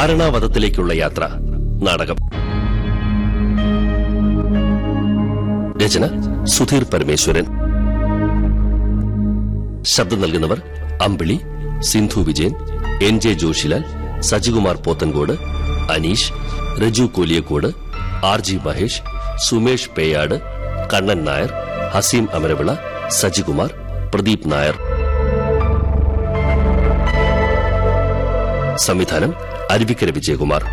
വാരണാവതത്തിലേക്കുള്ള യാത്ര. നാടകം. രചന സുധീർ പരമേശ്വരൻ. ശബ്ദം നൽകുന്നവർ Ambili Sindhu Vijayan N J Joshilal Sajikumar Pothencode Aneesh Raju Kolliyakode R G Mahesh Sumesh Peyad Kannan Nair Haseem Amaravila Sajikumar Pradeep Nair. സംവിധാനം അരുവിക്കര വിജയകുമാർ.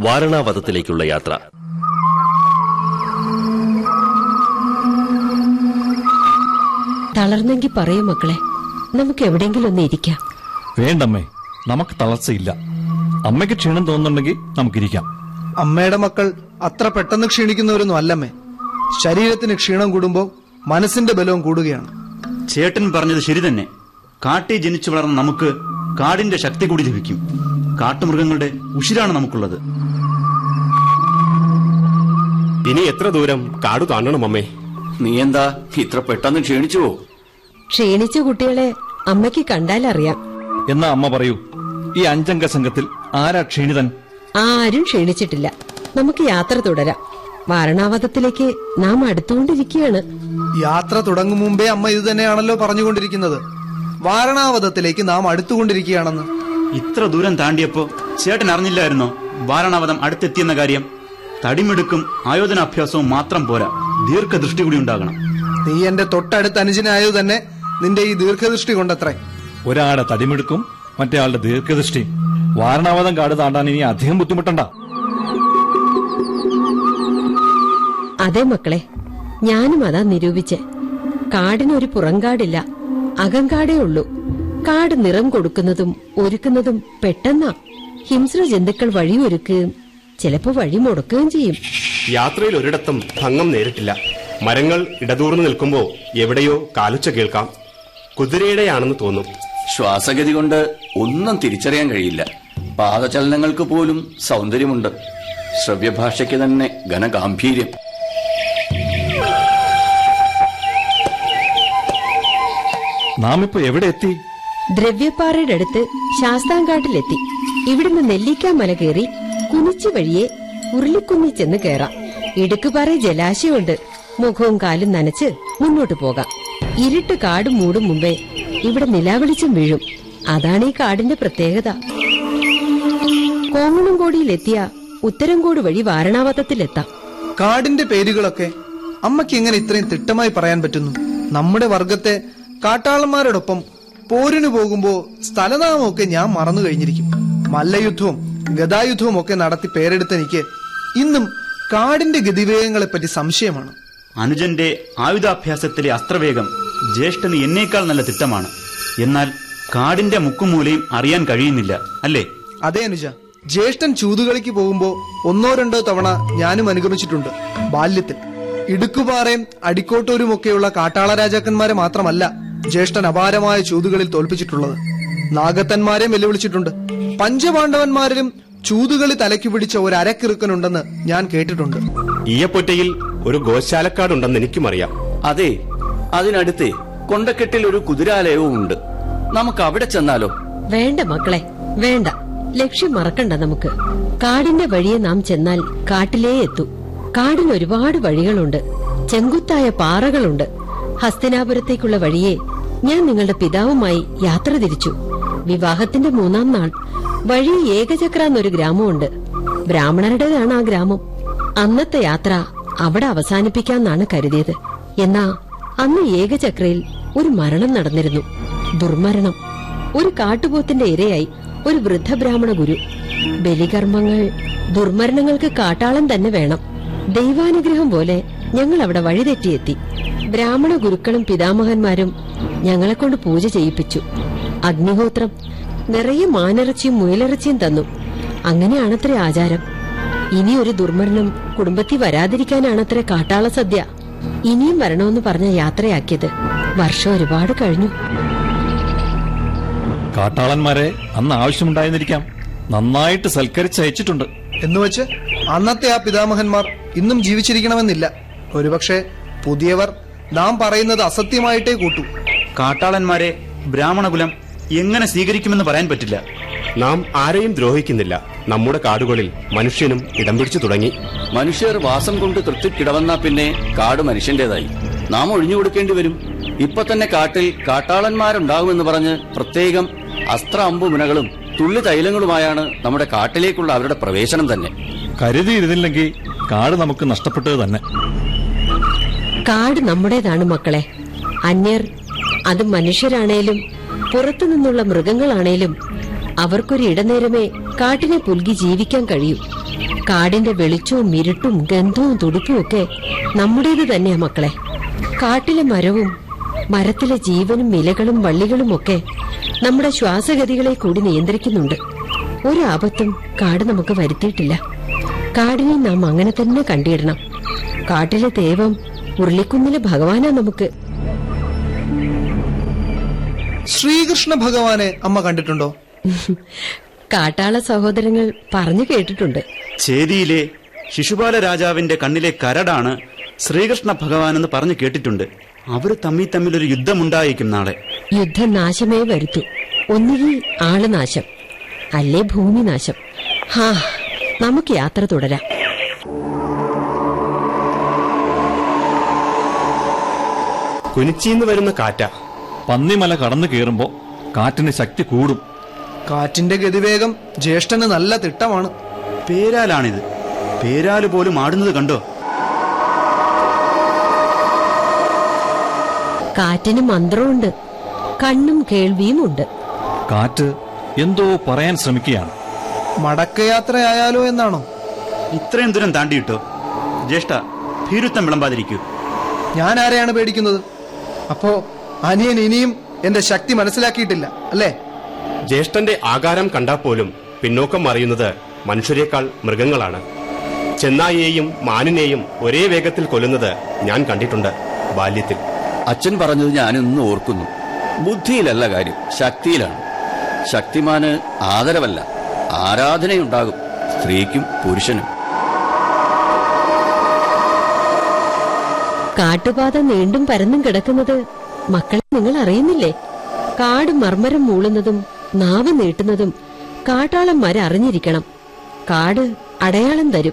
വാരണാവതത്തിലേക്കുള്ള യാത്ര. തളർന്നെങ്കി പറയൂ മക്കളെ നമുക്ക് എവിടെയെങ്കിലും ഒന്ന് ഇരിക്കാം. വേണ്ടമ്മേ നമുക്ക് തളർച്ചയില്ല. അമ്മയ്ക്ക് ക്ഷീണം തോന്നുന്നുണ്ടെങ്കിൽ നമുക്കിരിക്കാം. അമ്മയുടെ മക്കൾ അത്ര പെട്ടെന്ന് ക്ഷീണിക്കുന്നവരൊന്നും അല്ലമ്മേ. ശരീരത്തിന് ക്ഷീണം കൂടുമ്പോൾ മനസ്സിന്റെ ബലവും കൂടുകയാണ്. ചേട്ടൻ പറഞ്ഞത് ശരി തന്നെ. കാട്ടി ജനിച്ചു വളർന്ന നമുക്ക് കാടിന്റെ ശക്തി കൂടി ലഭിക്കും. കാട്ടുമൃഗങ്ങളുടെ ഉഷിരാണ് നമുക്കുള്ളത്. ഇനി എത്ര ദൂരം കാട് താണ്ടണം അമ്മേ? നീ എന്താ ഇത്ര പെട്ടെന്ന് ക്ഷീണിച്ചുവോ? ക്ഷീണിച്ച കുട്ടികളെ അമ്മയ്ക്ക് കണ്ടാലറിയാം എന്നാ അമ്മ പറയൂ ഈ അഞ്ചംഗ സംഘത്തിൽ ആരാ ക്ഷീണിതൻ? ആരും ക്ഷീണിച്ചിട്ടില്ല. നമുക്ക് യാത്ര തുടരാം. വാരണാവതത്തിലേക്ക് നാം അടുത്തുകൊണ്ടിരിക്കുകയാണ്. യാത്ര തുടങ്ങും മുമ്പേ അമ്മ ഇത് തന്നെയാണല്ലോ പറഞ്ഞുകൊണ്ടിരിക്കുന്നത്. വാരണാവതത്തിലേക്ക് നാം അടുത്തുകൊണ്ടിരിക്കുകയാണെന്ന്. ഇത്ര ദൂരം താണ്ടിയപ്പോ ചേട്ടൻ അറിഞ്ഞില്ലായിരുന്നോ? വാരണാവതം അടുത്തെത്തിയെന്ന കാര്യം. തടിമെടുക്കും ആയോധനാഭ്യാസവും മാത്രം പോരാ. ദീർഘദൃഷ്ടി കൂടി ഉണ്ടാകണം. നീ എന്റെ തൊട്ടടുത്ത് അനുജനായത് തന്നെ നിന്റെ ഈ ദീർഘദൃഷ്ടി കൊണ്ടത്രേ. ഒരാളുടെ തടിമെടുക്കും മറ്റേ ആളുടെ ദീർഘദൃഷ്ടി. വാരണാവതം കാട് താണ്ടാൻ ഇനി അധികം ബുദ്ധിമുട്ടണ്ട. അതെ മക്കളെ ഞാനും അതാ നിരൂപിച്ചെ. കാടിനൊരു പുറംകാടില്ല അകങ്കാടേ ഉള്ളൂ. കാട് നിറം കൊടുക്കുന്നതും ഒരുക്കുന്നതും പെട്ടെന്നാ. ഹിംസ്ര ജന്തുക്കൾ വഴിയൊരുക്കുകയും ചിലപ്പോ വഴി മുടക്കുകയും ചെയ്യും. യാത്രയിൽ ഒരിടത്തും ഭംഗം നേരിട്ടില്ല. മരങ്ങൾ ഇടതൂർന്നു നിൽക്കുമ്പോ എവിടെയോ കാലുച്ച കേൾക്കാം. കുതിരയുടെയാണെന്ന് തോന്നും. ശ്വാസഗതി കൊണ്ട് ഒന്നും തിരിച്ചറിയാൻ കഴിയില്ല. പാദചലനങ്ങൾക്ക് പോലും സൗന്ദര്യമുണ്ട്. ശ്രവ്യഭാഷയ്ക്ക് തന്നെ ഘനഗാംഭീര്യം. നാം ഇപ്പൊ എവിടെ എത്തി? ദ്രവ്യപ്പാറയുടെ അടുത്ത് ശാസ്താംകാട്ടിലെത്തി. ഇവിടുന്ന് നെല്ലിക്ക മല കയറി കുനിച്ചു വഴിയെ ഉരുളിക്കുന്നി ചെന്ന് കയറാം ഇടുക്കുപാറ ജലാശയമുണ്ട്. മുഖവും കാലും നനച്ച് മുന്നോട്ട് പോകാം. ഇരുട്ട് കാട് മൂടും മുമ്പേ ഇവിടെ നിലാവെളിച്ചം വീഴും. അതാണ് ഈ കാടിന്റെ പ്രത്യേകത. കോങ്ങണംകോടിയിലെത്തിയ ഉത്തരംകോട് വഴി വാരണാവതത്തിലെത്താം. കാടിന്റെ പേരുകളൊക്കെ അമ്മയ്ക്ക് എങ്ങനെ ഇത്രയും തിട്ടമായി പറയാൻ പറ്റുന്നു? നമ്മുടെ വർഗത്തെ കാട്ടാളന്മാരോടൊപ്പം പോരിനു പോകുമ്പോൾ സ്ഥലനാമമൊക്കെ ഞാൻ മറന്നു കഴിഞ്ഞിരിക്കും. മല്ലയുദ്ധവും ഗതായുദ്ധവും ഒക്കെ നടത്തി പേരെടുത്ത എനിക്ക് ഇന്നും കാടിന്റെ ഗതിവേഗങ്ങളെപ്പറ്റി സംശയമാണ്. അനുജന്റെ ആയുധാഭ്യാസത്തിലെ അസ്ത്രവേഗം ജ്യേഷ്ഠന് എന്നേക്കാൾ നല്ല തിട്ടമാണ്. എന്നാൽ കാടിന്റെ മുക്കുമൂലയും അറിയാൻ കഴിയുന്നില്ല അല്ലേ? അതെ അനുജ. ജ്യേഷ്ഠൻ ചൂതുകളിക്ക് പോകുമ്പോൾ ഒന്നോ രണ്ടോ തവണ ഞാനും അനുഗമിച്ചിട്ടുണ്ട് ബാല്യത്തിൽ. ഇടുക്കുപാറയും അടിക്കോട്ടൂരും ഒക്കെയുള്ള കാട്ടാള രാജാക്കന്മാരെ മാത്രമല്ല ജ്യേഷ്ഠൻ അപാരമായ ചൂതുകളിൽ തോൽപ്പിച്ചിട്ടുള്ളത്. നാഗത്തന്മാരെ വെല്ലുവിളിച്ചിട്ടുണ്ട്. പഞ്ചപാണ്ഡവന്മാരിലും ചൂതുകളി തലയ്ക്ക് പിടിച്ച ഒരു അരക്കിറുക്കനുണ്ടെന്ന് ഞാൻ കേട്ടിട്ടുണ്ട്. ഈയപ്പൊറ്റയിൽ ഒരു ഗോശാലക്കാടുണ്ടെന്ന് എനിക്കും അറിയാം അതെ അതിനടുത്ത് കൊണ്ടക്കെട്ടിൽ ഒരു കുതിരാലയവും ഉണ്ട്. നമുക്ക് അവിടെ ചെന്നാലോ? വേണ്ട മക്കളെ വേണ്ട. ലക്ഷ്യം മറക്കണ്ട നമുക്ക്. കാടിന്റെ വഴിയെ നാം ചെന്നാൽ കാട്ടിലേ എത്തൂ. കാടിന് ഒരുപാട് വഴികളുണ്ട്. ചെങ്കുത്തായ പാറകളുണ്ട്. ഹസ്തിനാപുരത്തേക്കുള്ള വഴിയെ ഞാൻ നിങ്ങളുടെ പിതാവുമായി യാത്ര തിരിച്ചു. വിവാഹത്തിന്റെ മൂന്നാം നാൾ. വഴി ഏകചക്ര എന്നൊരു ഗ്രാമമുണ്ട്. ബ്രാഹ്മണരുടേതാണ് ആ ഗ്രാമം. അന്നത്തെ യാത്ര അവിടെ അവസാനിപ്പിക്കാന്നാണ് കരുതിയത്. എന്നാ അന്ന് ഏകചക്രയിൽ ഒരു മരണം നടന്നിരുന്നു. ദുർമരണം. ഒരു കാട്ടുപോത്തിന്റെ ഇരയായി ഒരു വൃദ്ധ ബ്രാഹ്മണ ഗുരു. ബലികർമ്മങ്ങൾ ദുർമരണങ്ങൾക്ക് കാട്ടാളം തന്നെ വേണം. ദൈവാനുഗ്രഹം പോലെ ഞങ്ങൾ അവിടെ വഴിതെറ്റിയെത്തി. ബ്രാഹ്മണ ഗുരുക്കളും പിതാമഹന്മാരും ഞങ്ങളെ കൊണ്ട് പൂജ ചെയ്യിപ്പിച്ചു. അഗ്നിഹോത്രം നിറയെ മാനിറച്ചിയും മുയലിറച്ചിയും തന്നു. അങ്ങനെയാണത്രേ ആചാരം. ഇനി ഒരു ദുർമരണം കുടുംബത്തിൽ വരാതിരിക്കാനാണത്രേ കാട്ടാള സദ്യ. ഇനിയും വരണമെന്ന് പറഞ്ഞ യാത്രയാക്കിയത്. വർഷം ഒരുപാട് കഴിഞ്ഞു. കാട്ടാളന്മാരെ അന്ന് ആവശ്യമുണ്ടായിരുന്നിരിക്കാം. നന്നായിട്ട് സൽക്കരിച്ചയച്ചിട്ടുണ്ട് എന്നുവെച്ച് അന്നത്തെ ആ പിതാമഹന്മാർ ഇന്നും ജീവിച്ചിരിക്കണമെന്നില്ല. ഒരുപക്ഷെ പുതിയവർ നാം പറയുന്നത് അസത്യമായിട്ടേ കൂട്ടൂ. കാട്ടാളന്മാരെ ബ്രാഹ്മണകുലം എങ്ങനെ സ്വീകരിക്കുമെന്ന് പറയാൻ പറ്റില്ല. നാം ആരെയും ദ്രോഹിക്കുന്നില്ല. നമ്മുടെ കാടുകളിൽ മനുഷ്യനും ഇടം പിടിച്ചു തുടങ്ങി. മനുഷ്യർ വാസം കൊണ്ട് തൃപ്തിക്കിടവന്നാ പിന്നെ കാട് മനുഷ്യന്റേതായി. നാം ഒഴിഞ്ഞു കൊടുക്കേണ്ടി വരും. ഇപ്പൊ തന്നെ കാട്ടിൽ കാട്ടാളന്മാരുണ്ടാകുമെന്ന് പറഞ്ഞ് പ്രത്യേകം അസ്ത്ര അമ്പുമുനകളും തുള്ളി തൈലങ്ങളുമായാണ് നമ്മുടെ കാട്ടിലേക്കുള്ള അവരുടെ പ്രവേശനം തന്നെ. കരുതിയിരുന്നില്ലെങ്കിൽ കാട് നമുക്ക് നഷ്ടപ്പെട്ടത് തന്നെ. കാട് നമ്മുടേതാണ് മക്കളെ. അന്യർ അത് മനുഷ്യരാണേലും പുറത്തു നിന്നുള്ള മൃഗങ്ങളാണേലും അവർക്കൊരു ഇടനേരമേ കാട്ടിനെ പുൽകി ജീവിക്കാൻ കഴിയൂ. കാടിന്റെ വെളിച്ചവും ഇരുട്ടും ഗന്ധവും തുടിപ്പും നമ്മുടേത് തന്നെയാ മക്കളെ. കാട്ടിലെ മരവും മരത്തിലെ ജീവനും ഇലകളും വള്ളികളും ഒക്കെ നമ്മുടെ ശ്വാസഗതികളെ കൂടി നിയന്ത്രിക്കുന്നുണ്ട്. ഒരു ആപത്തും കാട് നമുക്ക് വരുത്തിയിട്ടില്ല. കാടിനെ നാം അങ്ങനെ തന്നെ കണ്ടിടണം. കാട്ടിലെ ദൈവം ഉരുളിക്കുന്നിലെ ഭഗവാനാ നമുക്ക് ശ്രീകൃഷ്ണ ഭഗവാനെ അമ്മ കണ്ടിട്ടുണ്ടോ? കാട്ടാള സഹോദരങ്ങൾ പറഞ്ഞു കേട്ടിട്ടുണ്ട്. ചേരിയിലെ ശിശുപാല രാജാവിന്റെ കണ്ണിലെ കരടാണ് ശ്രീകൃഷ്ണ ഭഗവാൻ എന്ന് പറഞ്ഞു കേട്ടിട്ടുണ്ട്. അവർ തമ്മിൽ തമ്മിൽ ഒരു യുദ്ധമുണ്ടായിരിക്കും നാളെ. യുദ്ധം നാശമേ വരുത്തു. ഒന്നുകിൽ ആൾ നാശം അല്ലേ ഭൂമി നാശം ഹാ നമുക്ക് യാത്ര തുടരാം. കുനിച്ചിന്ന് വരുന്ന കാറ്റ. പന്നിമല കടന്നു കയറുമ്പോ കാറ്റിന് ശക്തി കൂടും. കാറ്റിന്റെ ഗതിവേഗം ജ്യേഷ്ഠന് നല്ല തിട്ടമാണ്. പേരാലാണിത്. പേരാൽ പോലും ആടുന്നത് കണ്ടോ? കാറ്റിന് മന്ത്രമുണ്ട്. കണ്ണും കേൾവിയും ഉണ്ട് കാറ്റ് എന്തോ പറയാൻ ശ്രമിക്കുകയാണ്. മടക്കയാത്രയായാലോ എന്നാണോ? ഇത്രയും ദൂരം താണ്ടിയിട്ടോ? ജ്യേഷ്ഠ ഭീരുത്വം വിളമ്പാതിരിക്കൂ. ഞാൻ ആരെയാണ് പേടിക്കുന്നത്? അപ്പോ അനിയൻ ഇനിയും എന്റെ ശക്തി മനസ്സിലാക്കിയിട്ടില്ല അല്ലേ? ജ്യേഷ്ഠന്റെ ആകാരം കണ്ടാൽ പോലും പിന്നോക്കം മറിയുന്നത് മനുഷ്യരെക്കാൾ മൃഗങ്ങളാണ്. ചെന്നായിയെയും മാനിനെയും ഒരേ വേഗത്തിൽ കൊല്ലുന്നത് ഞാൻ കണ്ടിട്ടുണ്ട് ബാല്യത്തിൽ. അച്ഛൻ പറഞ്ഞത് ഞാനിന്ന് ഓർക്കുന്നു. ബുദ്ധിയിലല്ല കാര്യം ശക്തിയിലാണ്. ശക്തിമാന് ആദരവല്ല ആരാധനയുണ്ടാകും സ്ത്രീക്കും പുരുഷനും. കാട്ടുപാത നീണ്ടും പരന്നും കിടക്കുന്നത് മക്കളെ നിങ്ങൾ അറിയുന്നില്ലേ? കാട് മർമ്മരം മൂളുന്നതും നാവ് നീട്ടുന്നതും കാട്ടാളന്മാരെ അറിഞ്ഞിരിക്കണം. കാട് അടയാളം തരും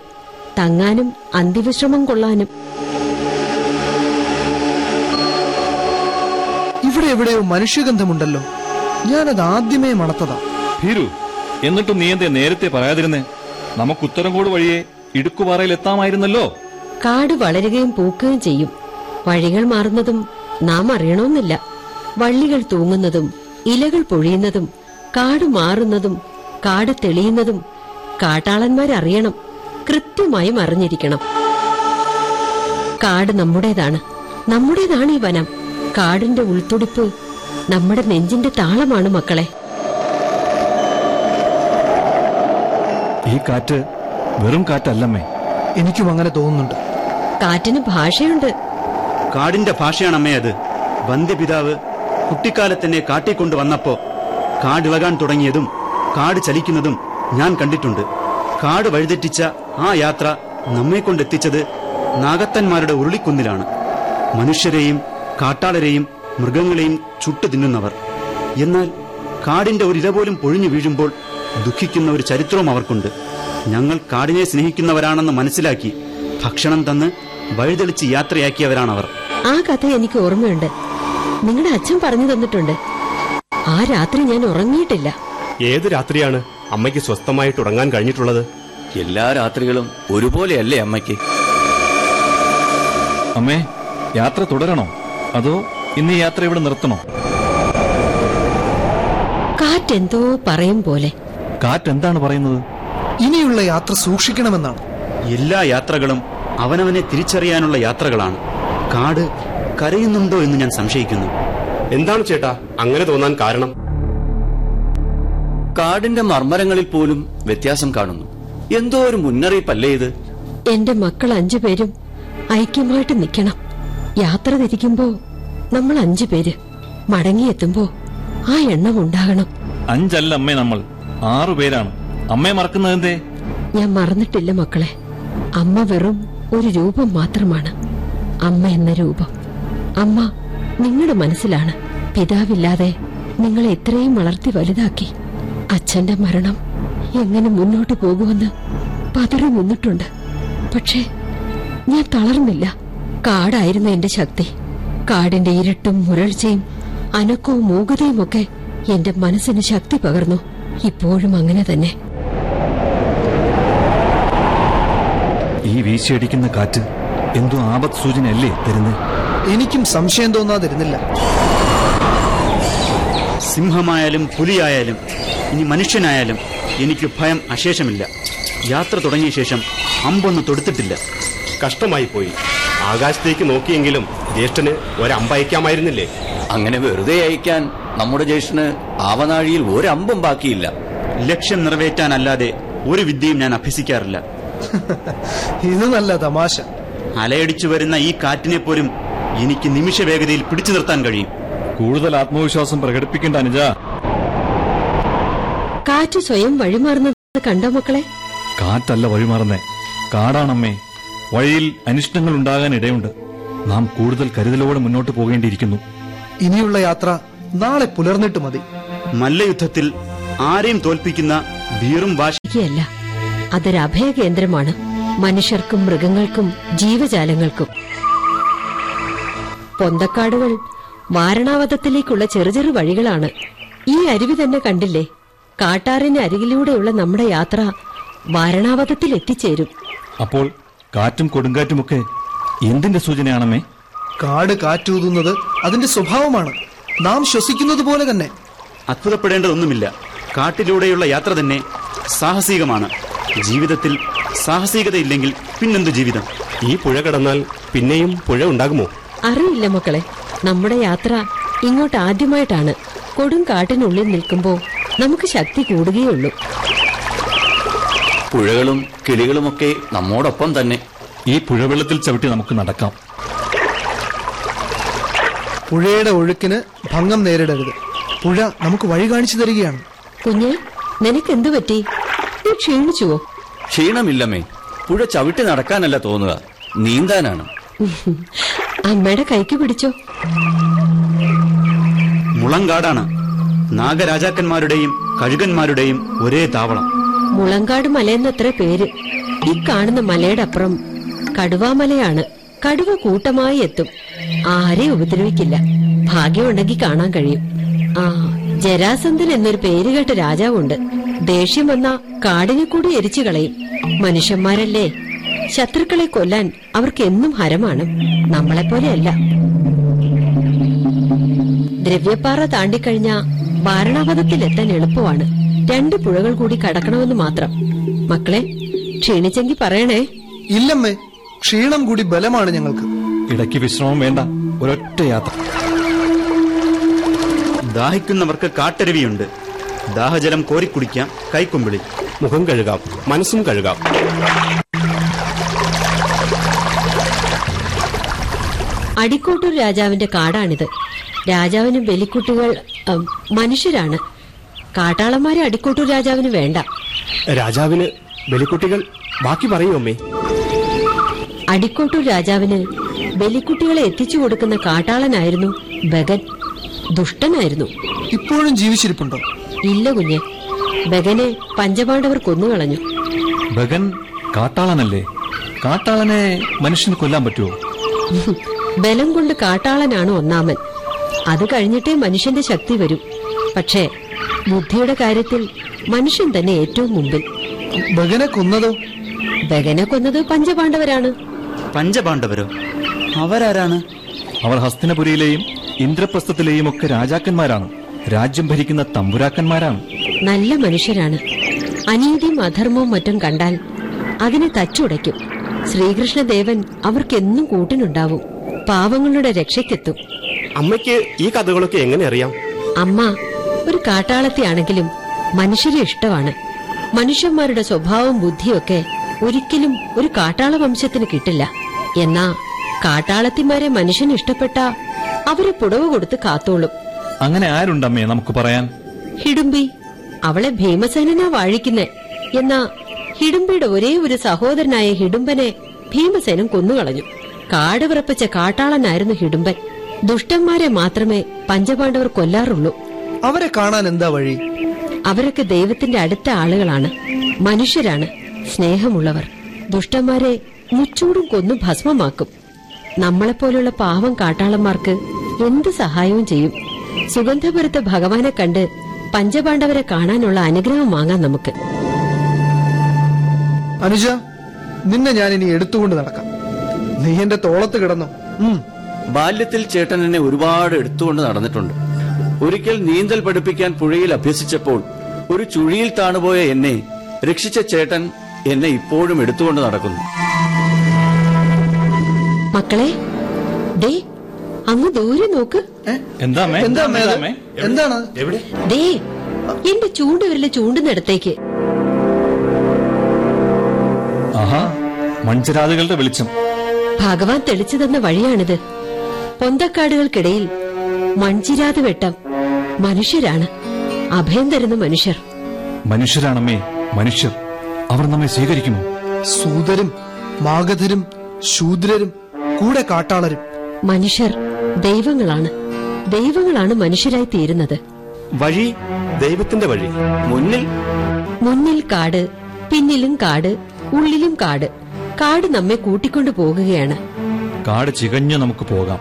തങ്ങാനും അന്തിവിശ്രമം കൊള്ളാനും. ഇവിടെ എവിടെയോ മനുഷ്യഗന്ധമുണ്ടല്ലോ. ഞാനത് ആദ്യമേ മണത്തതാ. ഭീരു എന്നിട്ടും നീ എന്തേ നേരത്തെ പറയാതിരുന്നേ? നമുക്ക് ഉത്തരങ്കോട് വഴിയെ ഇടുക്കുപാറയിൽ എത്താമായിരുന്നല്ലോ. കാട് വളരുകയും പൂക്കുകയും ചെയ്യും. വഴികൾ മാറുന്നതും നാം അറിയണമെന്നില്ല വള്ളികൾ തൂങ്ങുന്നതും ഇലകൾ പൊഴിയുന്നതും കാട് മാറുന്നതും കാട് തെളിയുന്നതും കാട്ടാളന്മാരറിയണം കൃത്യമായും അറിഞ്ഞിരിക്കണം. കാട് നമ്മുടേതാണ്. നമ്മുടേതാണ് ഈ വനം. കാടിന്റെ ഉൾത്തുടിപ്പ് നമ്മുടെ നെഞ്ചിന്റെ താളമാണ് മക്കളെ. ഈ കാറ്റ് വെറും കാറ്റല്ലമ്മേ. എനിക്കും അങ്ങനെ തോന്നുന്നുണ്ട്. കാറ്റിന് ഭാഷയുണ്ട്. കാടിന്റെ ഭാഷയാണമ്മേ അത്. വന്ധ്യപിതാവ് കുട്ടിക്കാലത്തെന്നെ കാട്ടിക്കൊണ്ടു വന്നപ്പോ കാടിളകാൻ തുടങ്ങിയതും കാട് ചലിക്കുന്നതും ഞാൻ കണ്ടിട്ടുണ്ട്. കാട് വഴിതെറ്റിച്ച ആ യാത്ര നമ്മെ കൊണ്ടെത്തിച്ചത് നാഗത്തന്മാരുടെ ഉരുളിക്കുന്നിലാണ്. മനുഷ്യരെയും കാട്ടാളരെയും മൃഗങ്ങളെയും ചുട്ടു തിന്നുന്നവർ. എന്നാൽ കാടിന്റെ ഒരു ഇല പോലും പൊഴിഞ്ഞു വീഴുമ്പോൾ ദുഃഖിക്കുന്ന ഒരു ചരിത്രവും അവർക്കുണ്ട്. ഞങ്ങൾ കാടിനെ സ്നേഹിക്കുന്നവരാണെന്ന് മനസ്സിലാക്കി ഭക്ഷണം തന്ന് വഴിതെളിച്ച് യാത്രയാക്കിയവരാണവർ. ആ കഥ എനിക്ക് ഓർമ്മയുണ്ട്. നിങ്ങളുടെ അച്ഛൻ പറഞ്ഞു തന്നിട്ടുണ്ട്. ആ രാത്രി ഞാൻ ഉറങ്ങിയിട്ടില്ല. ഏത് രാത്രിയാണ് അമ്മയ്ക്ക് സ്വസ്ഥമായിട്ട് ഉറങ്ങാൻ കഴിഞ്ഞിട്ടുള്ളത്? എല്ലാ രാത്രികളും ഒരുപോലെയല്ലേ അമ്മയ്ക്ക്? അമ്മേ യാത്ര തുടരണോ? അതോ ഇന്ന് യാത്ര ഇവിടെ നിർത്തണോ? കാറ്റെന്തോ പറയും പോലെ. കാറ്റ് എന്താണ് പറയുന്നത്? ഇനിയുള്ള യാത്ര സൂക്ഷിക്കണമെന്നാണ്. എല്ലാ യാത്രകളും അവനവനെ തിരിച്ചറിയാനുള്ള യാത്രകളാണ്. കാട് കരയുന്നുണ്ടോ എന്ന് ഞാൻ സംശയിക്കുന്നു. എന്താണ് ചേട്ടാ? അങ്ങനെ തോന്നാൻ കാരണം? കാടിന്റെ മർമ്മരങ്ങളിൽ പോലും വ്യത്യാസം കാണുന്നു. എന്തോ ഒരു മുന്നറിയിപ്പല്ലേ ഇത്? എന്റെ മക്കൾ അഞ്ചുപേരും ഐക്യമായിട്ട് നിൽക്കണം. യാത്ര തിരിക്കുമ്പോ നമ്മൾ അഞ്ചുപേര് മടങ്ങിയെത്തുമ്പോ ആ എണ്ണം ഉണ്ടാകണം. അഞ്ചല്ല അമ്മേ നമ്മൾ. ആറു പേരാണ്. അമ്മയെ മറക്കുന്നതെന്തേ ഞാൻ മറന്നിട്ടില്ല മക്കളെ. അമ്മ വെറും ഒരു രൂപം മാത്രമാണ്. അമ്മ എന്ന രൂപം. അമ്മ നിങ്ങളുടെ മനസ്സിലാണ്. പിതാവില്ലാതെ നിങ്ങളെ ഇത്രയും വളർത്തി വലുതാക്കി. അച്ഛന്റെ മരണം എങ്ങനെ മുന്നോട്ട് പോകുമെന്ന് പതറി നിന്നിട്ടുണ്ട്. പക്ഷേ ഞാൻ തളർന്നില്ല. കാടായിരുന്നു എന്റെ ശക്തി. കാടിന്റെ ഇരുട്ടും മുരൾച്ചയും അനക്കവും മൂകതയും ഒക്കെ എന്റെ മനസ്സിന് ശക്തി പകർന്നു. ഇപ്പോഴും അങ്ങനെ തന്നെ. ഈ വീശിയടിക്കുന്ന കാറ്റ് എന്തോ ആപത് സൂചനയല്ലേ തരുന്നത് എനിക്കും സംശയം തോന്നാതിരുന്നില്ല. സിംഹമായാലും പുലിയായാലും ഇനി മനുഷ്യനായാലും എനിക്ക് ഭയം അശേഷമില്ല. യാത്ര തുടങ്ങിയ ശേഷം അമ്പൊന്നും തൊടുത്തിട്ടില്ല. കഷ്ടമായി പോയി ആകാശത്തേക്ക് നോക്കിയെങ്കിലും ജ്യേഷ്ഠന് ഒരമ്പയക്കാമായിരുന്നില്ലേ? അങ്ങനെ വെറുതെ അയക്കാൻ നമ്മുടെ ജ്യേഷ്ഠന് ആവനാഴിയിൽ ഒരമ്പും ബാക്കിയില്ല. ലക്ഷ്യം നിറവേറ്റാനല്ലാതെ ഒരു വിദ്യയും ഞാൻ അഭ്യസിക്കാറില്ല. ഇത് നല്ല തമാശ. അലയടിച്ചു വരുന്ന ഈ കാറ്റിനെ പോലും എനിക്ക് നിമിഷ വേഗതയിൽ പിടിച്ചു നിർത്താൻ കഴിയും. കൂടുതൽ ആത്മവിശ്വാസം പ്രകടിപ്പിക്കേണ്ട അനുജ. കാറ്റ് സ്വയം വഴിമാറുന്നത് കണ്ടോ മക്കളെ? കാറ്റല്ല വഴിമാറുന്നേ. കാടാണമ്മേ. വഴിയിൽ അനിഷ്ടങ്ങൾ ഉണ്ടാകാൻ ഇടയുണ്ട്. നാം കൂടുതൽ കരുതലോടെ മുന്നോട്ട് പോകേണ്ടിയിരിക്കുന്നു. ഇനിയുള്ള യാത്ര നാളെ പുലർന്നിട്ട് മതി. മല്ലയുദ്ധത്തിൽ ആരെയും തോൽപ്പിക്കുന്ന വീറും വാശി യല്ല കേന്ദ്രമാണ്. അഭയകേന്ദ്രമാണ് മനുഷ്യർക്കും മൃഗങ്ങൾക്കും ജീവജാലങ്ങൾക്കും. പൊന്തക്കാടുകൾ വാരണാവതത്തിലേക്കുള്ള ചെറു ചെറു വഴികളാണ്. ഈ അരുവി തന്നെ കണ്ടില്ലേ? കാട്ടാറിന് അരികിലൂടെയുള്ള നമ്മുടെ യാത്ര വാരണാവതത്തിൽ എത്തിച്ചേരും. അപ്പോൾ കാറ്റും കൊടുങ്കാറ്റുമൊക്കെ എന്തിന്റെ സൂചനയാണമ്മേ? കാട് കാറ്റൂതുന്നത് അതിന്റെ സ്വഭാവമാണ്. നാം ശ്വസിക്കുന്നത് പോലെ തന്നെ. അത്ഭുതപ്പെടേണ്ടതൊന്നുമില്ല. കാട്ടിലൂടെയുള്ള യാത്ര തന്നെ സാഹസികമാണ്. ജീവിതത്തിൽ സാഹസികതയില്ലെങ്കിൽ പിന്നെന്ത് ജീവിതം? ഈ പുഴ കടന്നാൽ പിന്നെയും പുഴ ഉണ്ടാകുമോ? അറിയില്ല മക്കളെ. നമ്മുടെ യാത്ര ഇങ്ങോട്ട് ആദ്യമായിട്ടാണ്. കൊടും കാട്ടിനുള്ളിൽ നിൽക്കുമ്പോ നമുക്ക് ശക്തി കൂടുകയുള്ളൂ. പുഴകളും കിളികളുമൊക്കെ നമ്മോടൊപ്പം തന്നെ. ഈ പുഴവെള്ളത്തിൽ ചവിട്ടി നമുക്ക് നടക്കാം. പുഴയുടെ ഒഴുക്കിന് ഭംഗം നേരിടരുത്. പുഴ നമുക്ക് വഴി കാണിച്ചു തരികയാണ്. കുഞ്ഞെ നിനക്ക് എന്തു പറ്റി? ക്ഷീണിച്ചുവോ? ക്ഷീണമില്ലമ്മേ. പുഴ ചവിട്ടി നടക്കാനല്ല തോന്നുക. നീന്താനാണ്. അമ്മയുടെ കൈക്ക് പിടിച്ചോ? മുളങ്കാടാണ്. നാഗരാജാക്കന്മാരുടെയും കഴുകന്മാരുടെയും ഒരേ താവളം. മുളങ്കാട് മല എന്നത്ര പേര്. ഈ കാണുന്ന മലയുടെ അപ്പുറം കടുവാമലയാണ്. കടുവ കൂട്ടമായി എത്തും. ആരെയും ഉപദ്രവിക്കില്ല. ഭാഗ്യമുണ്ടെങ്കിൽ കാണാൻ കഴിയും. ആ ജരാസന്ധൻ എന്നൊരു പേര് കേട്ട രാജാവുണ്ട്. ദേഷ്യം വന്ന കാടിനെ കൂടി എരിച്ചു കളയും. മനുഷ്യന്മാരല്ലേ? ശത്രുക്കളെ കൊല്ലാൻ അവർക്ക് എന്നും ഹരമാണ്. നമ്മളെപ്പോലെയല്ല. ദ്രവ്യപ്പാറ താണ്ടിക്കഴിഞ്ഞ വാരണാവതത്തിലെത്താൻ എളുപ്പമാണ്. രണ്ട് പുഴകൾ കൂടി കടക്കണമെന്ന് മാത്രം. മക്കളെ ക്ഷീണിച്ചെങ്കി പറയണേ. ഇല്ലമ്മേ ക്ഷീണം കൂടി ബലമാണ് ഞങ്ങൾക്ക്. ഇടയ്ക്ക് വിശ്രമം വേണ്ട. ഒരൊറ്റ യാത്ര. ദാഹിക്കുന്നവർക്ക് കാട്ടരുവിയുണ്ട്. ദാഹജലം കോരിക്കുടിക്കാം കൈക്കുമ്പിളി. മുഖം കഴുകാം മനസ്സും കഴുകാം. അടിക്കോട്ടൂർ രാജാവിന്റെ കാടാണിത്. രാജാവിന് ബലിക്കുട്ടികൾ ഉം, മനുഷ്യരാണ്. കാട്ടാളന്മാരെ അടിക്കോട്ടൂർ രാജാവിന് വേണ്ട. രാജാവിന് ബലിക്കുട്ടികൾ? ബാക്കി പറയൂ അമ്മേ. അടിക്കോട്ടൂർ രാജാവിന് ബലിക്കുട്ടികളെ എത്തിച്ചു കൊടുക്കുന്ന കാട്ടാളനായിരുന്നു ഭഗത് ദുഷ്ടനായിരുന്നു. ഇപ്പോഴും ജീവിച്ചിരിപ്പുണ്ടോ? ഇല്ല കുഞ്ഞെ. ബഗനെ പഞ്ചപാണ്ഡവർ കൊന്നു കളഞ്ഞു ബഗൻ കാട്ടാളനല്ലേ? കാട്ടാളനെ മനുഷ്യന് കൊല്ലാൻ പറ്റുമോ ബലം കൊണ്ട് കാട്ടാളനാണ് ഒന്നാമൻ. അത് കഴിഞ്ഞിട്ടേ മനുഷ്യന്റെ ശക്തി വരും. പക്ഷേ ബുദ്ധിയുടെ കാര്യത്തിൽ മനുഷ്യൻ തന്നെ ഏറ്റവും മുമ്പിൽ. ബഗനെ കൊന്നതോ? ബഗനെ കൊന്നത് പഞ്ചപാണ്ഡവരാണ്. പഞ്ചപാണ്ഡവരോ? അവരാരാണ്? അവർ ഹസ്തിനപുരിയിലെയും ഇന്ദ്രപ്രസ്ഥത്തിലെയും ഒക്കെ രാജാക്കന്മാരാണ്. രാജ്യം ഭരിക്കുന്ന തമ്പുരാക്കന്മാരാണ്. നല്ല മനുഷ്യരാണ്. അനീതിയും അധർമ്മവും മറ്റും കണ്ടാൽ അതിനെ തച്ചുടയ്ക്കും. ശ്രീകൃഷ്ണദേവൻ അവർക്കെന്നും കൂട്ടിനുണ്ടാവും. പാവങ്ങളുടെ രക്ഷയ്ക്കെത്തും. അമ്മയ്ക്ക് ഈ കഥകളൊക്കെ എങ്ങനെ അറിയാം? അമ്മ ഒരു കാട്ടാളത്തെയാണെങ്കിലും മനുഷ്യരെ ഇഷ്ടമാണ്. മനുഷ്യന്മാരുടെ സ്വഭാവവും ബുദ്ധിയൊക്കെ ഒരിക്കലും ഒരു കാട്ടാള വംശത്തിന് കിട്ടില്ല. എന്നാ കാട്ടാളത്തിമാരെ മനുഷ്യന് ഇഷ്ടപ്പെട്ട അവരെ പുടവ് കൊടുത്ത് കാത്തോളും. അങ്ങനെ ആരുണ്ടമ്മേ നമുക്ക് പറയാൻ? ഹിഡുംബി അവളെ ഭീമസേനനാ വാഴിക്കുന്നെ. എന്നാ ഹിഡുംബിയുടെ ഒരേ ഒരു സഹോദരനായ ഹിഡുംബനെ ഭീമസേനൻ കൊന്നുകളഞ്ഞു. കാട് വിറപ്പിച്ച കാട്ടാളനായിരുന്നു ഹിഡുംബൻ. ദുഷ്ടന്മാരെ മാത്രമേ പഞ്ചപാണ്ഡവർ കൊല്ലാറുള്ളൂ. അവരെ കാണാൻ എന്താ വഴി? അവരൊക്കെ ദൈവത്തിന്റെ അടുത്ത ആളുകളാണ്. മനുഷ്യരാണ്. സ്നേഹമുള്ളവർ. ദുഷ്ടന്മാരെ മുച്ചൂടും കൊന്നു ഭസ്മമാക്കും. നമ്മളെപ്പോലുള്ള പാവം കാട്ടാളന്മാർക്ക് എന്ത് സഹായവും ചെയ്യും? സുഗന്ധപുരത്തെ ഭഗവാനെ കണ്ട് പഞ്ചപാണ്ഡവരെ കാണാനുള്ള അനുഗ്രഹം വാങ്ങാം നമുക്ക്. അനുജ നിന്നെ ഞാൻ ഇനി എടുത്തുകൊണ്ട് നടക്കാം. നീ എന്റെ തോളത്ത് കിടന്നു. ബാല്യത്തിൽ ചേട്ടൻ എന്നെ ഒരുപാട് എടുത്തുകൊണ്ട് നടന്നിട്ടുണ്ട്. ഒരിക്കൽ നീന്തൽ പഠിപ്പിക്കാൻ പുഴയിൽ അഭ്യസിച്ചപ്പോൾ ഒരു ചുഴിയിൽ താണുപോയ എന്നെ രക്ഷിച്ച ചേട്ടൻ എന്നെ ഇപ്പോഴും എടുത്തുകൊണ്ട് നടക്കുന്നു. മക്കളെ ദേ അങ്ങ് ദൂരെ നോക്ക്. എന്താ അമ്മേ? എന്താ അമ്മേ എന്താണ്? എവിടെ? ദേ എന്റെ ചൂണ്ടുവിരൽ ചൂണ്ടുന്നിടത്തേക്ക്. ആഹാ മൺചിരാതുകളുടെ വെളിച്ചം. ഭഗവാൻ തെളിച്ചു തന്ന വഴിയാണിത്. പൊന്തക്കാടുകൾക്കിടയിൽ മൺചിരാത് വെട്ടം മനുഷ്യരാണ്. അഭയം തരുന്ന മനുഷ്യർ. മനുഷ്യരാണമ്മേ മനുഷ്യർ. അവർ നമ്മെ സ്വീകരിക്കുമോ? സൂതരും മാഗധരും ശൂദ്രരും കൂടെ കാട്ടാളരും. മനുഷ്യർ ദൈവങ്ങളാണ്. ദൈവങ്ങളാണ് മനുഷ്യരായി തീരുന്നത്. വഴി ദൈവത്തിന്റെ വഴി. മുന്നിൽ മുന്നിൽ കാട് പിന്നിലും കാട് ഉള്ളിലും കാട്. കാട് നമ്മെ കൂട്ടിക്കൊണ്ടു പോകുകയാണ്. കാട് ചികഞ്ഞു നമുക്ക് പോകാം.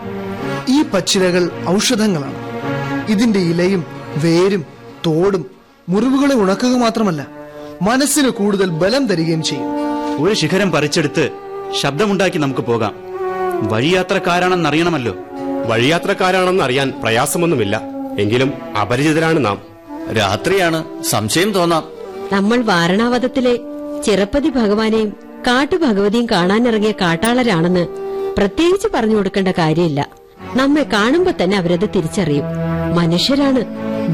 ഈ പച്ചിലകൾ ഔഷധങ്ങളാണ്. ഇതിന്റെ ഇലയും വേരും തോടും മുറിവുകളെ ഉണക്കുക മാത്രമല്ല മനസ്സിന് കൂടുതൽ ബലം തരികയും ചെയ്യും. ഒരു ശിഖരം പറിച്ചെടുത്ത് ശബ്ദമുണ്ടാക്കി നമുക്ക് പോകാം. വഴിയാത്രക്കാരാണെന്നറിയണമല്ലോ. വഴിയാത്രക്കാരാണെന്ന് അറിയാൻ പ്രയാസമൊന്നുമില്ല. എങ്കിലും അപരിചിതരാണ് നാം. രാത്രിയാണ് സംശയം തോന്നാം. നമ്മൾ വാരണാവതത്തിലെ ചിറപ്പതി ഭഗവാനെയും കാട്ടുഭഗവതിയും കാണാനിറങ്ങിയ കാട്ടാളരാണെന്ന് പ്രത്യേകിച്ച് പറഞ്ഞു കൊടുക്കേണ്ട കാര്യമില്ല. നമ്മെ കാണുമ്പോ തന്നെ അവരത് തിരിച്ചറിയും. മനുഷ്യരാണ്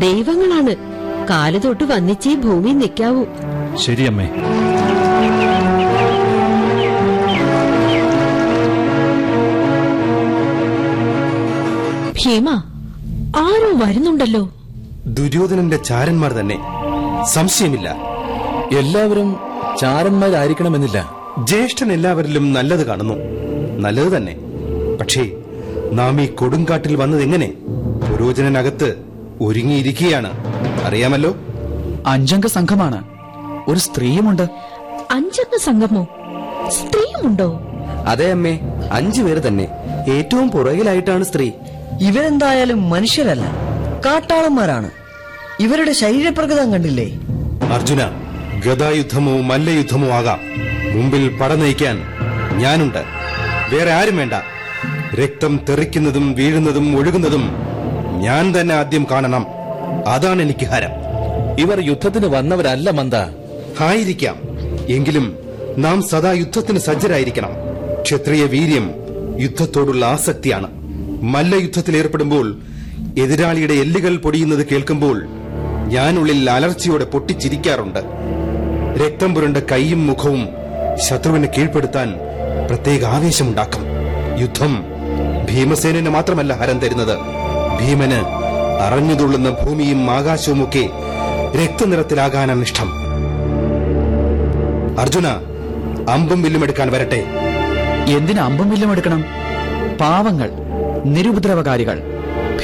ദൈവങ്ങളാണ്. കാലുതൊട്ട് വന്നിച്ചേ ഭൂമി നിൽക്കാവൂ. ശരിയമ്മേ. ഭീമ ആരോ വരുന്നുണ്ടല്ലോ. ദുര്യോധനന്റെ ചാരന്മാർ തന്നെ. സംശയമില്ല. എല്ലാവരും ചാരന്മാരായിരിക്കണമെന്നില്ല. ജ്യേഷ്ഠൻ എല്ലാവരിലും നല്ലത് കാണുന്നു. നല്ലത് തന്നെ. പക്ഷേ നാം ഈ കൊടുങ്കാട്ടിൽ വന്നത് എങ്ങനെ പുരോചനകത്ത് ഒരുങ്ങിയിരിക്കുകയാണ്. അറിയാമല്ലോ? അഞ്ചംഗ സംഘമാണ്. ഒരു സ്ത്രീയുമുണ്ട്. അഞ്ചംഗ സംഘമോ? സ്ത്രീയുമുണ്ടോ? അതെ അമ്മേ അഞ്ചു പേര് തന്നെ. ഏറ്റവും പുറകിലായിട്ടാണ് സ്ത്രീ. ഇവരെന്തായാലും മനുഷ്യരല്ല. കാട്ടാളന്മാരാണ്. ഇവരുടെ ശരീരപ്രകൃതം കണ്ടില്ലേ? അർജുന ഗതായുദ്ധമോ മല്ലയുദ്ധമോ ആകാം. മുമ്പിൽ പട നയിക്കാൻ ഞാനുണ്ട്. വേറെ ആരും വേണ്ട. രക്തം തെറിക്കുന്നതും വീഴുന്നതും ഒഴുകുന്നതും ഞാൻ തന്നെ ആദ്യം കാണണം. അതാണ് എനിക്ക് ഹരം. ഇവർ യുദ്ധത്തിന് വന്നവരല്ല മന്ദ. ആയിരിക്കാം. എങ്കിലും നാം സദാ യുദ്ധത്തിന് സജ്ജരായിരിക്കണം. ക്ഷത്രിയ വീര്യം യുദ്ധത്തോടുള്ള ആസക്തിയാണ്. മല്ലയുദ്ധത്തിൽ ഏർപ്പെടുമ്പോൾ എതിരാളിയുടെ എല്ലുകൾ പൊടിയുന്നത് കേൾക്കുമ്പോൾ ഞാനുള്ളിൽ അലർച്ചയോടെ പൊട്ടിച്ചിരിക്കാറുണ്ട്. രക്തം പുരണ്ട കൈയും മുഖവും ശത്രുവിനെ കീഴ്പ്പെടുത്താൻ പ്രത്യേക ആവേശമുണ്ടാക്കും. യുദ്ധം ഭീമസേനന് മാത്രമല്ല ഹരം തരുന്നത്. ഭീമന് അറിഞ്ഞുതുള്ളുന്ന ഭൂമിയും ആകാശവുമൊക്കെ രക്തനിറത്തിലാകാനാണ് ഇഷ്ടം. അർജുന അമ്പും വില്ലുമെടുക്കാൻ വരട്ടെ. എന്തിന് അമ്പും വില്ലും എടുക്കണം? പാവങ്ങൾ. നിരുപദ്രവകാരികൾ.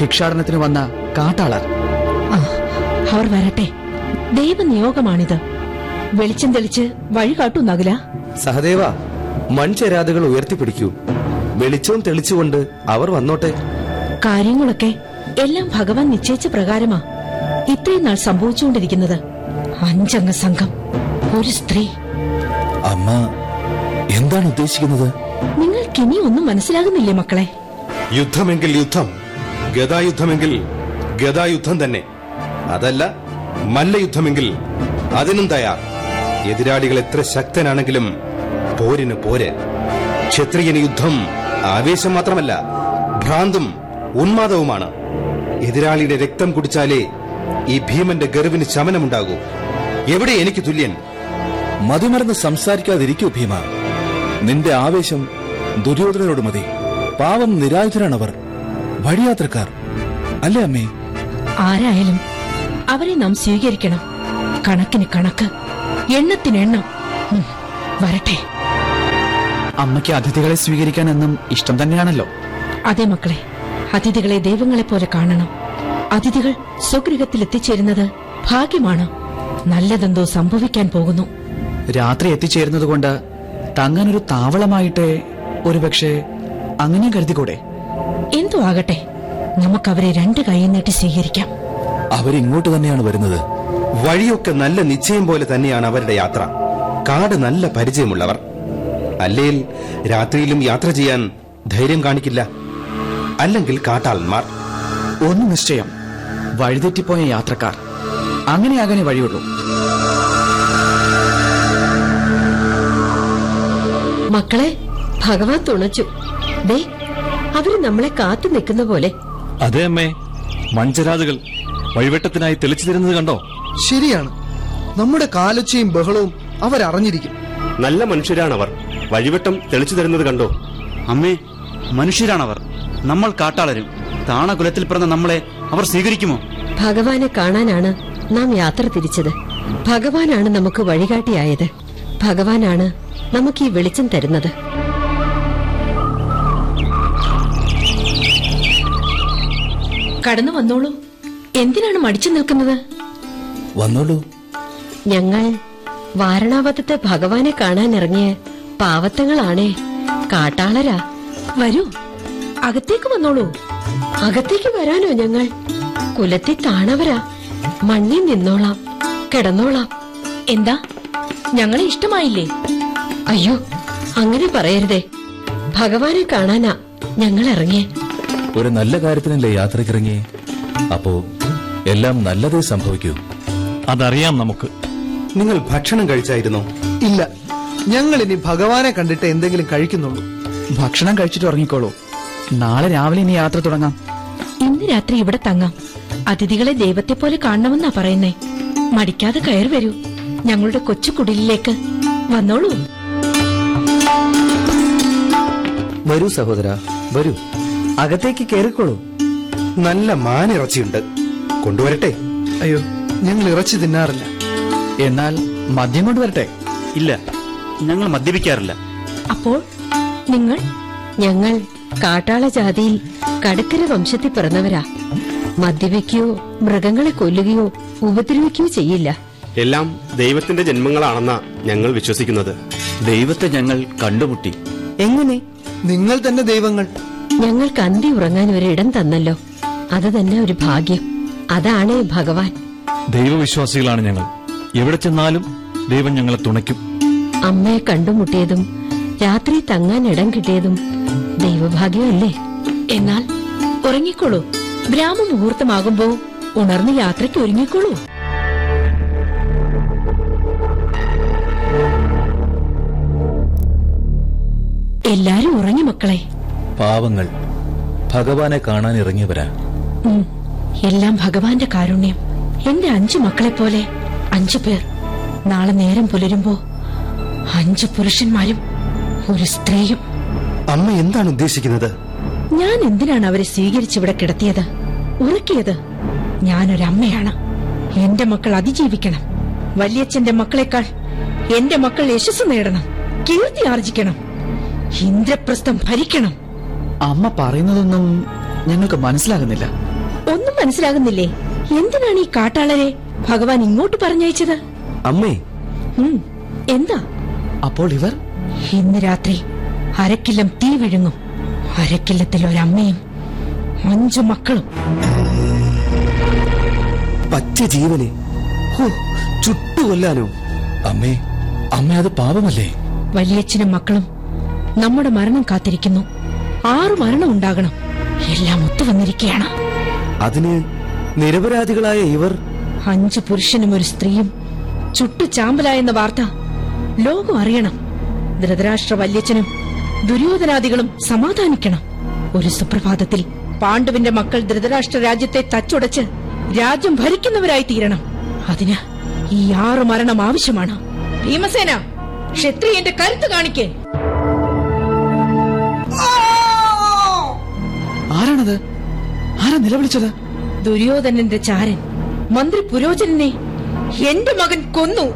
ഭിക്ഷാടനത്തിന് വന്ന കാട്ടാളർ. അവർ വരട്ടെ. ദൈവനിയോഗമാണിത്. വെളിച്ചം തെളിച്ച് വഴി കാട്ടൂ നകുല. സഹദേവ മൺചരാതുകൾ ഉയർത്തിപ്പിടിക്കൂ. വെളിച്ചവും തെളിച്ചുകൊണ്ട് അവർ വന്നോട്ടെ. കാര്യങ്ങളൊക്കെ എല്ലാം ഭഗവാൻ നിശ്ചയിച്ച പ്രകാരമാ. ഇത്രയും നാൾ സംഭവിച്ചുകൊണ്ടിരിക്കുന്നത്. അഞ്ചംഗ സംഘം ഒരു സ്ത്രീ. അമ്മ എന്താണ് ഉദ്ദേശിക്കുന്നത്? നിങ്ങൾക്ക് ഇനി ഒന്നും മനസ്സിലാകുന്നില്ലേ മക്കളെ? യുദ്ധമെങ്കിൽ യുദ്ധം ഗതായുദ്ധമെങ്കിൽ ഗതായുദ്ധം തന്നെ. അതല്ല മല്ലയുദ്ധമെങ്കിൽ അതിനും തയ്യാർ. എതിരാളികൾ എത്ര ശക്തനാണെങ്കിലും പോരിന് പോര്. ക്ഷത്രിയന് യുദ്ധം ആവേശം മാത്രമല്ല ഭ്രാന്തും ഉന്മാദവുമാണ്. എതിരാളിയുടെ രക്തം കുടിച്ചാലേ ഈ ഭീമന്റെ ഗർവിന് ശമനമുണ്ടാകൂ. എവിടെ എനിക്ക് തുല്യൻ? മതിമറന്ന് സംസാരിക്കാതിരിക്കൂ ഭീമ. നിന്റെ ആവേശം ദുര്യോധനരോട് മതി. പാവം നിരായുധരാണവർ വഴിയാത്രക്കാർ. അല്ലേ അമ്മേ? ആരായാലും അവരെ നാം സ്വീകരിക്കണം. കണക്കിന് കണക്ക് എണ്ണത്തിന് എണ്ണം. വരട്ടെ. അമ്മയ്ക്ക് അതിഥികളെ സ്വീകരിക്കാൻ എന്നും ഇഷ്ടം തന്നെയാണല്ലോ. അതെ മക്കളെ അതിഥികളെ ദൈവങ്ങളെ പോലെ കാണണം. അതിഥികൾ സ്വഗൃഹത്തിൽ എത്തിച്ചേരുന്നത് ഭാഗ്യമാണ്. നല്ലതെന്തോ സംഭവിക്കാൻ പോകുന്നു. രാത്രി എത്തിച്ചേരുന്നത് കൊണ്ട് താവളമായിട്ടേ താവളമായിട്ട് ഒരുപക്ഷെ അങ്ങനെ കരുതിക്കൂടെ? എന്തോ ആകട്ടെ. നമുക്കവരെ രണ്ട് കൈ നീട്ടി സ്വീകരിക്കാം. അവരിങ്ങോട്ട് തന്നെയാണ് വരുന്നത്. വഴിയൊക്കെ നല്ല നിശ്ചയം പോലെ തന്നെയാണ് അവരുടെ യാത്ര. കാട് നല്ല പരിചയമുള്ളവർ. അല്ലേൽ രാത്രിയിലും യാത്ര ചെയ്യാൻ ധൈര്യം കാണിക്കില്ല. അല്ലെങ്കിൽ കാട്ടാളന്മാർ. ഒന്ന് നിശ്ചയം. വഴിതെറ്റിപ്പോയ യാത്രക്കാർ. അങ്ങനെയാകാനേ വഴിയുള്ളൂ. മക്കളെ ഭഗവാൻ തുണച്ചു. ദേ അവർ നമ്മളെ കാത്തു നിൽക്കുന്ന പോലെ. അതെ അമ്മേ മഞ്ചരാതുകൾ വഴിവെട്ടത്തിനായി തെളിച്ചു തരുന്നത് കണ്ടോ? ശരിയാണ്. നമ്മുടെ കാലൊച്ചയും ബഹളവും അവരറിഞ്ഞിരിക്കും. നല്ല മനുഷ്യരാണവർ. വഴിവെട്ടം തെളിച്ചു തരുന്നത് കണ്ടോ? അമ്മേ മനുഷ്യരാണവർ. നമ്മൾ കാട്ടാളരും. താണകുലത്തിൽ പിറന്ന നമ്മളെ അവർ സ്വീകരിക്കുമോ? ഭഗവാനെ കാണാനാണ് നാം യാത്ര തിരിച്ചത്. ഭഗവാനാണ് നമുക്ക് വഴികാട്ടിയായത്. ഭഗവാനാണ് നമുക്ക് ഈ വെളിച്ചം തരുന്നത്. കടന്നു വന്നോളൂ. എന്തിനാണ് മടിച്ചു നിൽക്കുന്നത്? വന്നോളൂ. ഞങ്ങൾ വാരണാപഥത്തെ ഭഗവാനെ കാണാൻ ഇറങ്ങിയ പാവത്തങ്ങളാണേ. കാട്ടാളരാ. വരൂ. അകത്തേക്ക് വന്നോളൂ. അകത്തേക്ക് വരാനോ ഞങ്ങൾ? കുലത്തിൽ താണവരാ. മണ്ണിൽ നിന്നോളാം. കിടന്നോളാം. എന്താ? ഞങ്ങളെ ഇഷ്ടമായില്ലേ? അയ്യോ അങ്ങനെ പറയരുതേ. ഭഗവാനെ കാണാനാ ഞങ്ങൾ ഇറങ്ങിയേ. ഒരു നല്ല കാര്യത്തിനല്ലേ യാത്രക്കിറങ്ങി അപ്പോ എല്ലാം നല്ലതേ സംഭവിക്കൂ. അതറിയാം നമുക്ക്. നിങ്ങൾ ഭക്ഷണം കഴിച്ചായിരുന്നോ? ഇല്ല. ഞങ്ങൾ ഇനി ഭഗവാനെ കണ്ടിട്ട് എന്തെങ്കിലും കഴിക്കുന്നുള്ളൂ. ഭക്ഷണം കഴിച്ചിട്ട് ഉറങ്ങിക്കോളൂ. നാളെ രാവിലെ ഇനി യാത്ര തുടങ്ങാം. ഇന്ന് രാത്രി ഇവിടെ തങ്ങാം. അതിഥികളെ ദൈവത്തെ പോലെ കാണണമെന്നാ പറയുന്നേ. മടിക്കാതെ കയറി വരൂ. ഞങ്ങളുടെ കൊച്ചു കുടിലിലേക്ക് വന്നോളൂ. വരൂ സഹോദര വരൂ. അകത്തേക്ക് കയറിക്കോളൂ നല്ല മാനിറച്ചിയുണ്ട് കൊണ്ടുവരട്ടെ. അയ്യോ ഞങ്ങൾ ഇറച്ചി തിന്നാറില്ല. എന്നാൽ മദ്യം കൊണ്ടുവരട്ടെ? ഇല്ല ഞങ്ങൾ മദ്യപിക്കാറില്ല. അപ്പോൾ നിങ്ങൾ ഞങ്ങൾ കാട്ടാള ജാതിയിൽ കടുക്കര വംശത്തിൽ പിറന്നവരാ. മദ്യപിക്കുകയോ മൃഗങ്ങളെ കൊല്ലുകയോ ഉപദ്രവിക്കുകയോ ചെയ്യില്ല. എല്ലാം ദൈവത്തിന്റെ ജന്മങ്ങളാണെന്നാ ഞങ്ങൾ വിശ്വസിക്കുന്നത്. ദൈവത്തെ ഞങ്ങൾ കണ്ടുമുട്ടി. എങ്ങനെ? നിങ്ങൾ തന്നെ ദൈവങ്ങൾ. ഞങ്ങൾക്ക് അന്തി ഉറങ്ങാൻ ഒരു ഇടം തന്നല്ലോ. അത് തന്നെ ഒരു ഭാഗ്യം. അതാണ് ഭഗവാൻ. ദൈവവിശ്വാസികളാണ് ഞങ്ങൾ. എവിടെ ചെന്നാലും ദൈവം ഞങ്ങളെ തുണയ്ക്കും. അമ്മയെ കണ്ടുമുട്ടിയതും രാത്രി തങ്ങാൻ ഇടം കിട്ടിയതും ദൈവഭാഗ്യമല്ലേ? എന്നാൽ ഉറങ്ങിക്കോളൂ. ബ്രാഹ്മ മുഹൂർത്തമാകുമ്പോ ഉണർന്ന് യാത്രയ്ക്ക് ഒരുങ്ങിക്കോളൂ. എല്ലാരും ഉറങ്ങി മക്കളെ. പാവങ്ങൾ ഭഗവാനെ കാണാൻ ഇറങ്ങിയവരാ. എല്ലാം ഭഗവാന്റെ കാരുണ്യം. എന്റെ അഞ്ചു മക്കളെ പോലെ അഞ്ചു പേർ. നാളെ നേരം പുലരുമ്പോ അഞ്ചു പുരുഷന്മാരും ഒരു സ്ത്രീയും. അമ്മ എന്താണ് ഉദ്ദേശിക്കുന്നത്? ഞാൻ എന്തിനാണ് അവരെ സ്വീകരിച്ച് ഇവിടെ കിടത്തിയത്? ഉറക്കിയത്? ഞാനൊരമ്മയാണ്. എന്റെ മക്കൾ അതിജീവിക്കണം. വല്യച്ഛന്റെ മക്കളെക്കാൾ എന്റെ മക്കൾ യശസ് നേടണം. കീർത്തി ആർജിക്കണം. ഇന്ദ്രപ്രസ്ഥം ഭരിക്കണം. അമ്മ പറയുന്നതൊന്നും ഞങ്ങൾക്ക് മനസ്സിലാകുന്നില്ല. ഒന്നും മനസ്സിലാകുന്നില്ലേ? എന്തിനാണ് ഈ കാട്ടാളരെ ഭഗവാൻ ഇങ്ങോട്ട് പറഞ്ഞയച്ചത്? അമ്മേ. ഉം, എന്താ? അപ്പോൾ ഇവർ? ഇന്ന് രാത്രി അരക്കില്ലം തീ വിഴുങ്ങും. അരക്കില്ലത്തിൽ ഒരമ്മയും അഞ്ചു മക്കളും. പച്ച ജീവനെ. ഹോ ചുട്ടുകൊല്ലാനോ അമ്മേ അമ്മ അത് പാപമല്ലേ? വലിയച്ഛനും മക്കളും നമ്മുടെ മരണം കാത്തിരിക്കുന്നു. ആറു മരണം ഉണ്ടാകണം. എല്ലാം ഒത്തുവന്നിരിക്കുകയാണ് അതിന് നിരപരാധികളായ ഇവർ? അഞ്ചു പുരുഷനും ഒരു സ്ത്രീയും. ചുട്ടു ചാമ്പലായെന്ന വാർത്ത ലോകം അറിയണം. ധൃതരാഷ്ട്ര വല്യച്ഛനും ദുര്യോധനാദികളും സമാധാനിക്കണം. ഒരു സുപ്രഭാതത്തിൽ പാണ്ഡുവിന്റെ മക്കൾ ധൃതരാഷ്ട്ര രാജ്യത്തെ തച്ചുടച്ച് രാജ്യം ഭരിക്കുന്നവരായി തീരണം. അതിന് ഈ ആറു മരണം ആവശ്യമാണ്. ഭീമസേന ക്ഷത്രിയന്റെ കരുത്ത് കാണിക്കേ. ആരാണത് ആരാ നിലവിളിച്ചത്? ദുര്യോധനന്റെ ചാരൻ. മന്ത്രി പുരോചനെ എന്റെ മകൻ കൊന്നു.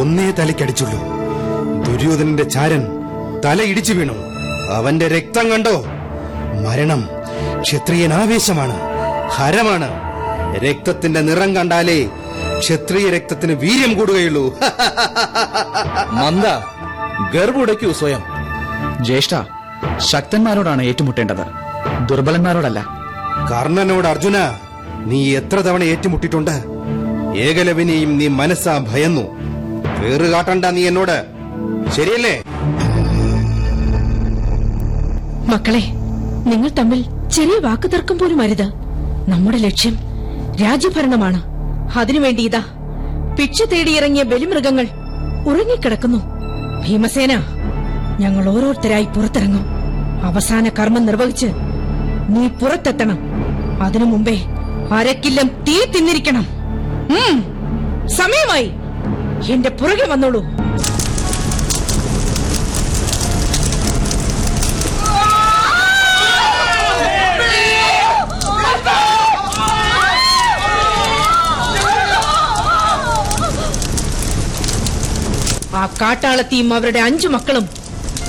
ഒന്നേ തലയ്ക്കടിച്ചുള്ളൂ. ദുര്യോധനന്റെ ചാരൻ തല ഇടിച്ചു വീണു. അവന്റെ രക്തം കണ്ടോ? മരണം ക്ഷത്രിയൻ ആവേശമാണ് ഹരമാണ്. രക്തത്തിന്റെ നിറം കണ്ടാലേ ക്ഷത്രിയ രക്തത്തിന് വീര്യം കൂടുകയുള്ളൂ. മന്ദ ഗർവുടയ്ക്കൂ സ്വയം. ജ്യേഷ്ഠ ശക്തന്മാരോടാണ് ഏറ്റുമുട്ടേണ്ടത്. ദുർബലന്മാരോടല്ല. കർണനോട് അർജുന നീ എത്ര തവണ ഏറ്റുമുട്ടിട്ടുണ്ട്? ഏകലവിനെയും നീ മനസ്സാ ഭയന്നു. വേറ് കാട്ടണ്ട നീ എന്നോട്. ശരിയല്ലേ? മക്കളെ നിങ്ങൾ തമ്മിൽ ചെറിയ വാക്കുതർക്കം പോലും അരുത്. നമ്മുടെ ലക്ഷ്യം രാജ്യഭരണമാണ്. അതിനുവേണ്ടി ഇതാ ഭിക്ഷ തേടിയിറങ്ങിയ ബലിമൃഗങ്ങൾ ഉറങ്ങിക്കിടക്കുന്നു. ഭീമസേന ഞങ്ങൾ ഓരോരുത്തരായി പുറത്തിറങ്ങും. അവസാന കർമ്മം നിർവഹിച്ച് നീ പുറത്തെത്തണം. അതിനു മുമ്പേ അരക്കില്ലം തീ തിന്നിരിക്കണം. സമയമായി. എന്റെ പുറകെ വന്നോളൂ. ആ കാട്ടാളത്തിയും അവരുടെ അഞ്ചു മക്കളും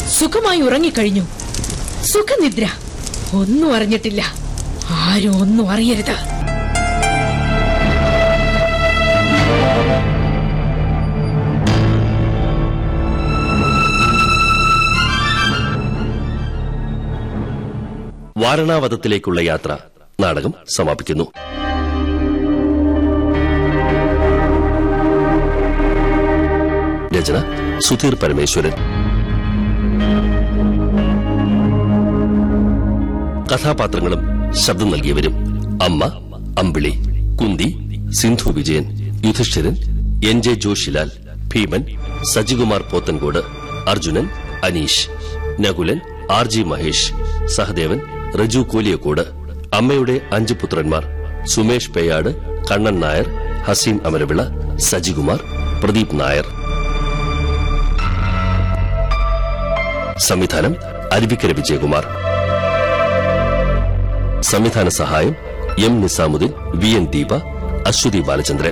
സുഖമായി ഉറങ്ങിക്കഴിഞ്ഞു. സുഖനിദ്ര. ഒന്നും അറിഞ്ഞിട്ടില്ല. ആരും ഒന്നും അറിയരുത്. വാരണാവതത്തിലേക്കുള്ള യാത്ര നാടകം സമാപിക്കുന്നു. രചന സുധീർ പരമേശ്വരൻ. കഥാപാത്രങ്ങളും ശബ്ദം നൽകിയവരും അമ്മ Ambili Kunti Sindhu Vijayan Yudhishthiran N J Joshilal Bheeman Sajikumar Pothencode Arjunan Aneesh Nakulan R G Mahesh Sahadevan Raju Koliyakode അമ്മയുടെ അഞ്ച് പുത്രന്മാർ സുമേഷ് പേയാട് കണ്ണൻ നായർ ഹസീം അമരവിള സജികുമാർ പ്രദീപ് നായർ. സംവിധാനം അരുവിക്കര വിജയകുമാർ. സംവിധാന സഹായം M Nizamuddin V N Deepa Aswathi Balachandran.